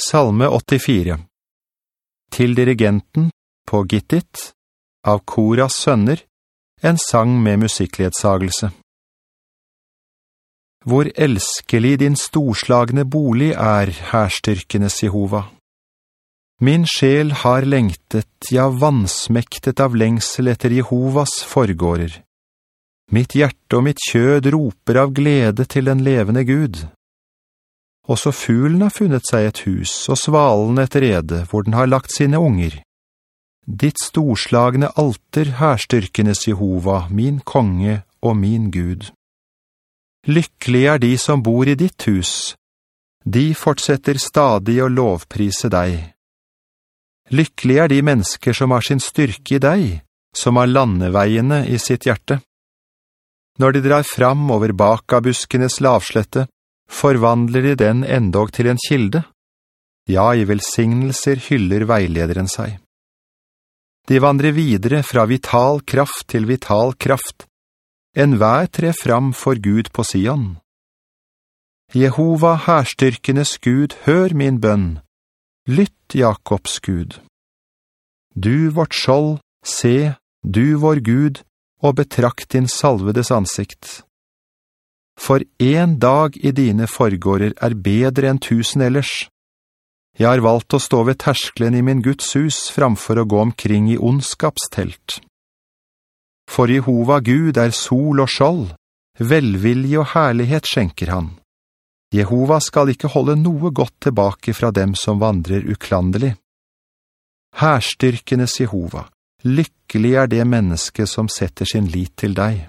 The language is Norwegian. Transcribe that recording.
Salme 84 Til dirigenten på Gittit, av Koras sønner, en sang med musikkledsagelse. Hvor elskelig din storslagne bolig er, herstyrkenes Jehova. Min sjel har lengtet, ja vannsmektet av lengsel etter Jehovas forgårder. Mitt hjerte og mitt kjød roper av glede til den levende Gud. Også fuglen har funnet seg et hus, og svalen et rede, hvor den har lagt sine unger. Ditt storslagne alter, herstyrkenes Jehova, min konge og min Gud. Lykkelig er de som bor i ditt hus. De fortsetter stadig å lovprise deg. Lykkelig er de mennesker som har sin styrke i deg, som har landeveiene i sitt hjerte. Når de drar fram over bak av buskenes lavslette, forvandler de den endog til en kilde. Ja, i velsignelser hyller veilederen seg. De vandrer videre fra vital kraft til vital kraft. En hver tre fram for Gud på Sion. Jehova, herstyrkenes Gud, hør min bønn. Lytt, Jakobs Gud. Du, vårt skjold, se, du, vår Gud, og betrakt din salvedes ansikt for en dag i dine forgårder er bedre enn tusen ellers. Jeg har valgt å stå ved terskelen i min Guds hus framfor å gå omkring i ondskapstelt. For Jehova Gud er sol og skjold, velvilje og herlighet skjenker han. Jehova skal ikke holde noe godt tilbake fra dem som vandrer uklandelig. Herstyrkenes Jehova, lykkelig er det menneske som setter sin lit til deg.